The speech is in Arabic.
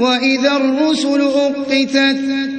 وَإِذَا الرُّسُلُ أُقِّتَتْ